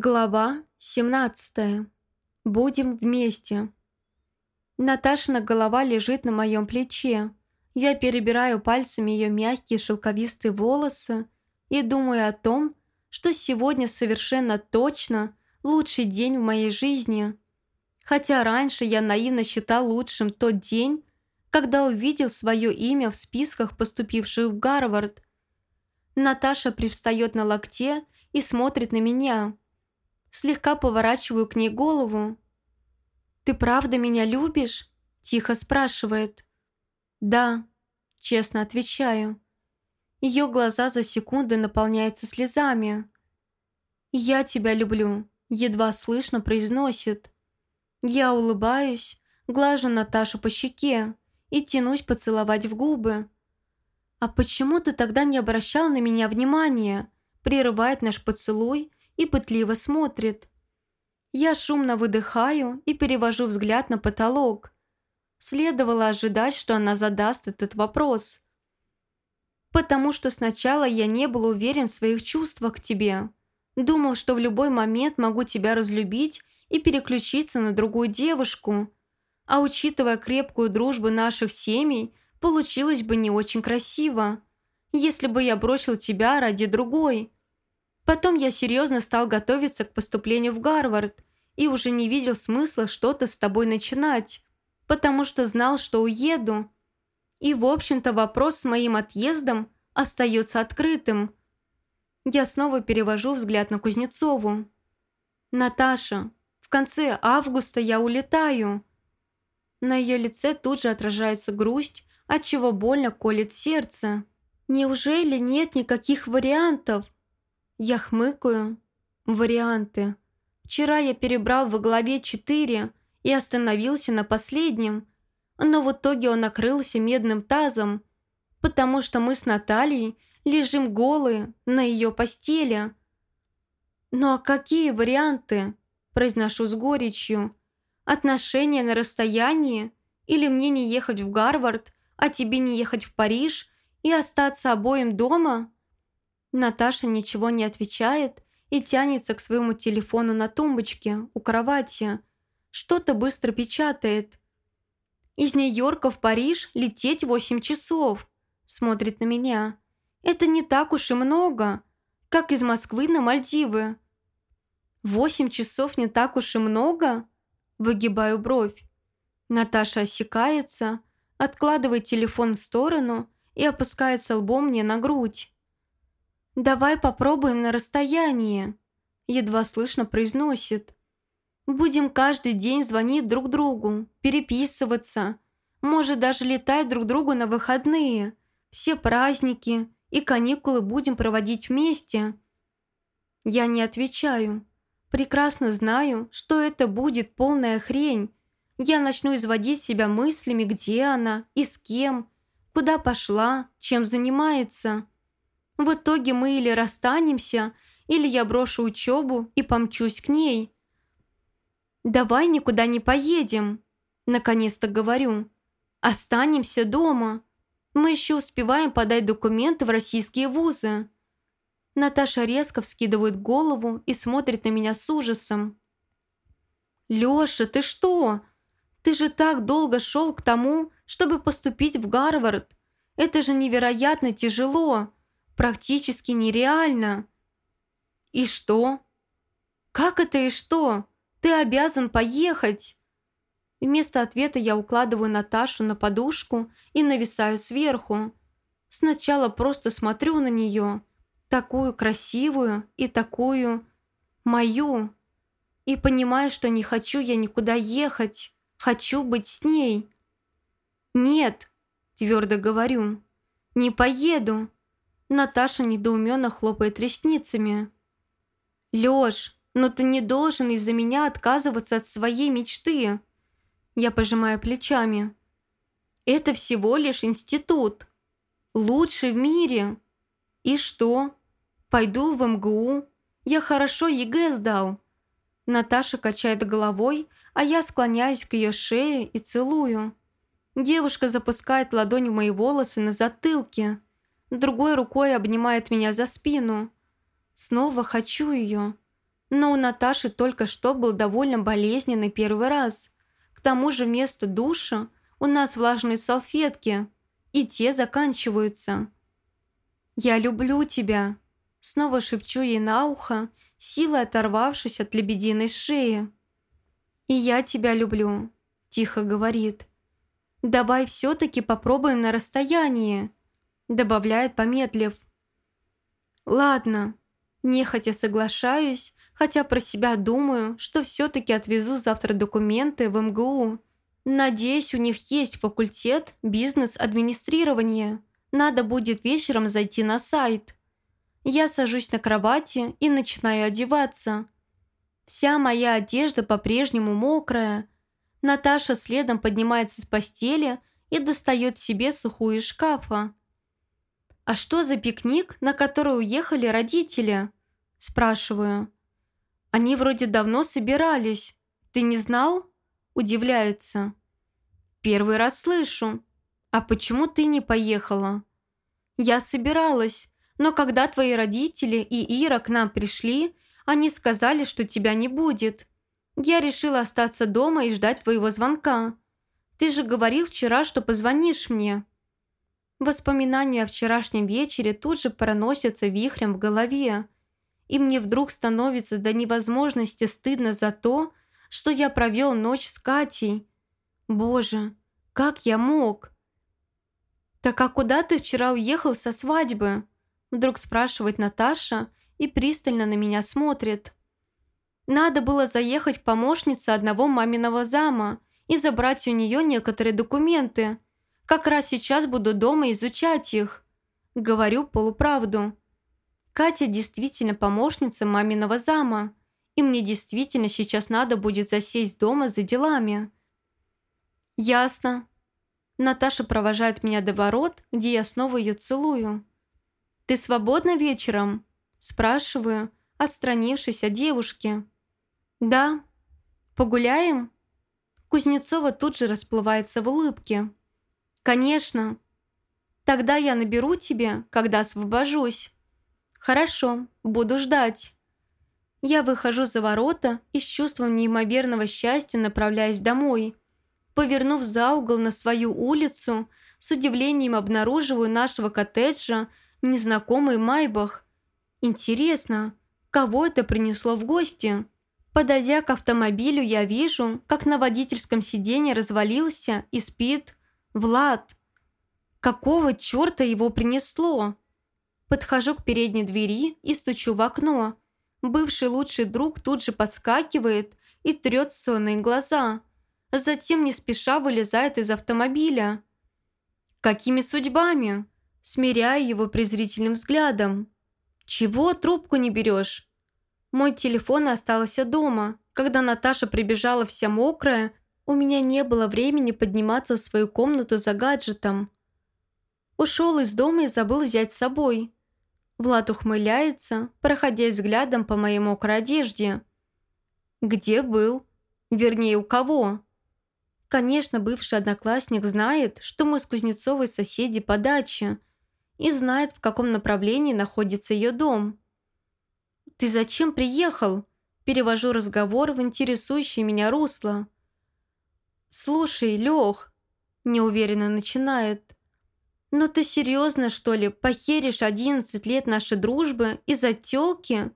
Глава 17. Будем вместе. Наташина голова лежит на моем плече. Я перебираю пальцами ее мягкие шелковистые волосы и думаю о том, что сегодня совершенно точно лучший день в моей жизни. Хотя раньше я наивно считал лучшим тот день, когда увидел свое имя в списках поступивших в Гарвард. Наташа привстает на локте и смотрит на меня – Слегка поворачиваю к ней голову. «Ты правда меня любишь?» – тихо спрашивает. «Да», – честно отвечаю. Ее глаза за секунду наполняются слезами. «Я тебя люблю», – едва слышно произносит. Я улыбаюсь, глажу Наташу по щеке и тянусь поцеловать в губы. «А почему ты тогда не обращал на меня внимания?» Прерывает наш поцелуй и пытливо смотрит. Я шумно выдыхаю и перевожу взгляд на потолок. Следовало ожидать, что она задаст этот вопрос. Потому что сначала я не был уверен в своих чувствах к тебе. Думал, что в любой момент могу тебя разлюбить и переключиться на другую девушку. А учитывая крепкую дружбу наших семей, получилось бы не очень красиво, если бы я бросил тебя ради другой. Потом я серьезно стал готовиться к поступлению в Гарвард и уже не видел смысла что-то с тобой начинать, потому что знал, что уеду. И, в общем-то, вопрос с моим отъездом остается открытым. Я снова перевожу взгляд на Кузнецову. «Наташа, в конце августа я улетаю». На ее лице тут же отражается грусть, от чего больно колет сердце. «Неужели нет никаких вариантов?» Я хмыкаю. Варианты. Вчера я перебрал в голове четыре и остановился на последнем, но в итоге он накрылся медным тазом, потому что мы с Натальей лежим голые на ее постели. «Ну а какие варианты?» – произношу с горечью. «Отношения на расстоянии? Или мне не ехать в Гарвард, а тебе не ехать в Париж и остаться обоим дома?» Наташа ничего не отвечает и тянется к своему телефону на тумбочке у кровати. Что-то быстро печатает. «Из Нью-Йорка в Париж лететь 8 часов», смотрит на меня. «Это не так уж и много, как из Москвы на Мальдивы». «Восемь часов не так уж и много?» Выгибаю бровь. Наташа осекается, откладывает телефон в сторону и опускается лбом мне на грудь. «Давай попробуем на расстоянии», – едва слышно произносит. «Будем каждый день звонить друг другу, переписываться, может даже летать друг другу на выходные, все праздники и каникулы будем проводить вместе». Я не отвечаю. Прекрасно знаю, что это будет полная хрень. Я начну изводить себя мыслями, где она и с кем, куда пошла, чем занимается. В итоге мы или расстанемся, или я брошу учебу и помчусь к ней. «Давай никуда не поедем», – наконец-то говорю. «Останемся дома. Мы еще успеваем подать документы в российские вузы». Наташа резко вскидывает голову и смотрит на меня с ужасом. «Лёша, ты что? Ты же так долго шел к тому, чтобы поступить в Гарвард. Это же невероятно тяжело практически нереально. И что? Как это и что? Ты обязан поехать. Вместо ответа я укладываю Наташу на подушку и нависаю сверху. Сначала просто смотрю на нее, такую красивую и такую мою, и понимаю, что не хочу я никуда ехать, хочу быть с ней. «Нет», – твердо говорю, – «не поеду, Наташа недоуменно хлопает ресницами. «Лёш, но ты не должен из-за меня отказываться от своей мечты!» Я пожимаю плечами. «Это всего лишь институт. Лучший в мире. И что? Пойду в МГУ. Я хорошо ЕГЭ сдал». Наташа качает головой, а я склоняюсь к ее шее и целую. Девушка запускает ладонь в мои волосы на затылке другой рукой обнимает меня за спину. Снова хочу ее. Но у Наташи только что был довольно болезненный первый раз. К тому же вместо душа у нас влажные салфетки, и те заканчиваются. «Я люблю тебя», — снова шепчу ей на ухо, силой оторвавшись от лебединой шеи. «И я тебя люблю», — тихо говорит. «Давай все-таки попробуем на расстоянии», — добавляет, помедлив. «Ладно», — нехотя соглашаюсь, хотя про себя думаю, что все-таки отвезу завтра документы в МГУ. Надеюсь, у них есть факультет бизнес-администрирования. Надо будет вечером зайти на сайт. Я сажусь на кровати и начинаю одеваться. Вся моя одежда по-прежнему мокрая. Наташа следом поднимается с постели и достает себе сухую из шкафа. «А что за пикник, на который уехали родители?» Спрашиваю. Они вроде давно собирались. Ты не знал?» Удивляется. «Первый раз слышу. А почему ты не поехала?» «Я собиралась, но когда твои родители и Ира к нам пришли, они сказали, что тебя не будет. Я решила остаться дома и ждать твоего звонка. Ты же говорил вчера, что позвонишь мне». Воспоминания о вчерашнем вечере тут же проносятся вихрем в голове и мне вдруг становится до невозможности стыдно за то, что я провел ночь с Катей. Боже, как я мог? «Так а куда ты вчера уехал со свадьбы?» Вдруг спрашивает Наташа и пристально на меня смотрит. Надо было заехать помощнице одного маминого зама и забрать у нее некоторые документы. Как раз сейчас буду дома изучать их. Говорю полуправду. Катя действительно помощница маминого зама, и мне действительно сейчас надо будет засесть дома за делами. Ясно. Наташа провожает меня до ворот, где я снова ее целую. «Ты свободна вечером?» Спрашиваю, отстранившись от девушки. «Да. Погуляем?» Кузнецова тут же расплывается в улыбке. «Конечно. Тогда я наберу тебе, когда освобожусь». «Хорошо, буду ждать». Я выхожу за ворота и с чувством неимоверного счастья направляюсь домой. Повернув за угол на свою улицу, с удивлением обнаруживаю нашего коттеджа незнакомый Майбах. Интересно, кого это принесло в гости? Подойдя к автомобилю, я вижу, как на водительском сиденье развалился и спит Влад. Какого черта его принесло? Подхожу к передней двери и стучу в окно. Бывший лучший друг тут же подскакивает и трет сонные глаза. Затем не спеша вылезает из автомобиля. «Какими судьбами?» Смиряю его презрительным взглядом. «Чего трубку не берешь?» Мой телефон остался дома. Когда Наташа прибежала вся мокрая, у меня не было времени подниматься в свою комнату за гаджетом. Ушел из дома и забыл взять с собой. Влад ухмыляется, проходя взглядом по моей мокрой одежде. «Где был? Вернее, у кого?» Конечно, бывший одноклассник знает, что мы с Кузнецовой соседи по даче и знает, в каком направлении находится ее дом. «Ты зачем приехал?» Перевожу разговор в интересующее меня русло. «Слушай, Лех», – неуверенно начинает, «Ну ты серьезно, что ли, похеришь 11 лет нашей дружбы из-за тёлки?»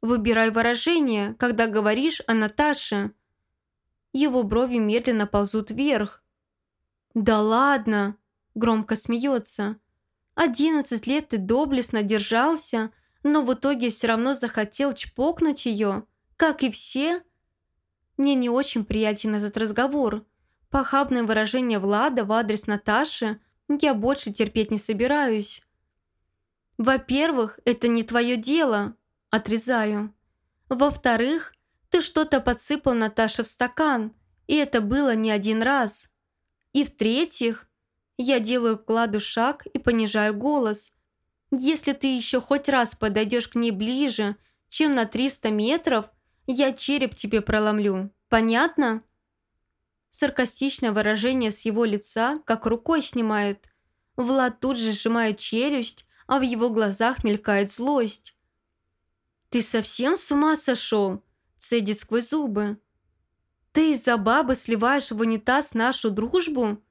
«Выбирай выражение, когда говоришь о Наташе». Его брови медленно ползут вверх. «Да ладно!» – громко смеется. «Одиннадцать лет ты доблестно держался, но в итоге все равно захотел чпокнуть ее, как и все?» Мне не очень приятен этот разговор. Похабное выражение Влада в адрес Наташи – я больше терпеть не собираюсь. Во-первых, это не твое дело. Отрезаю. Во-вторых, ты что-то подсыпал Наташе в стакан, и это было не один раз. И в-третьих, я делаю кладу шаг и понижаю голос. Если ты еще хоть раз подойдешь к ней ближе, чем на 300 метров, я череп тебе проломлю. Понятно? Саркастичное выражение с его лица как рукой снимает. Влад тут же сжимает челюсть, а в его глазах мелькает злость. «Ты совсем с ума сошел?» – цедит сквозь зубы. «Ты из-за бабы сливаешь в унитаз нашу дружбу?»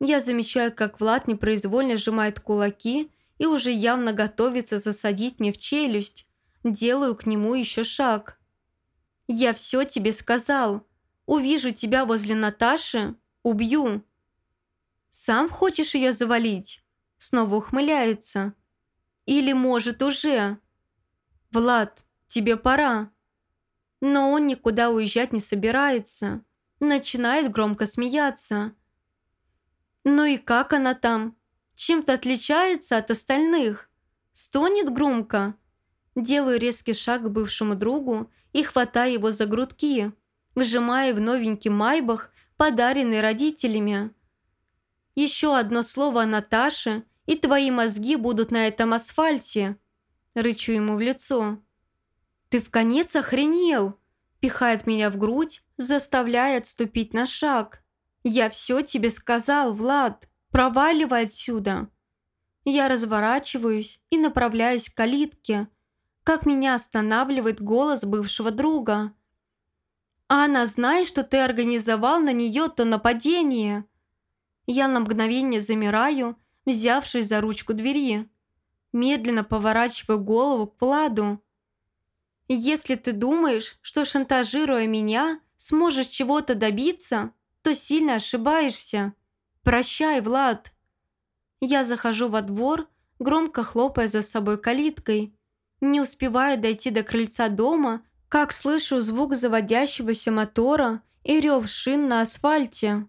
Я замечаю, как Влад непроизвольно сжимает кулаки и уже явно готовится засадить мне в челюсть. Делаю к нему еще шаг. «Я все тебе сказал. Увижу тебя возле Наташи, убью». «Сам хочешь ее завалить?» Снова ухмыляется. «Или, может, уже?» «Влад, тебе пора». Но он никуда уезжать не собирается. Начинает громко смеяться. «Ну и как она там? Чем-то отличается от остальных? Стонет громко?» Делаю резкий шаг к бывшему другу и хватаю его за грудки, выжимая в новенький майбах, подаренный родителями. Еще одно слово о Наташе, и твои мозги будут на этом асфальте. Рычу ему в лицо. «Ты в конец охренел!» Пихает меня в грудь, заставляя отступить на шаг. «Я все тебе сказал, Влад! Проваливай отсюда!» Я разворачиваюсь и направляюсь к калитке, как меня останавливает голос бывшего друга. «Анна, знаешь, что ты организовал на нее то нападение?» Я на мгновение замираю, взявшись за ручку двери. Медленно поворачиваю голову к Владу. «Если ты думаешь, что шантажируя меня, сможешь чего-то добиться, то сильно ошибаешься. Прощай, Влад!» Я захожу во двор, громко хлопая за собой калиткой. Не успеваю дойти до крыльца дома, как слышу звук заводящегося мотора и рев шин на асфальте.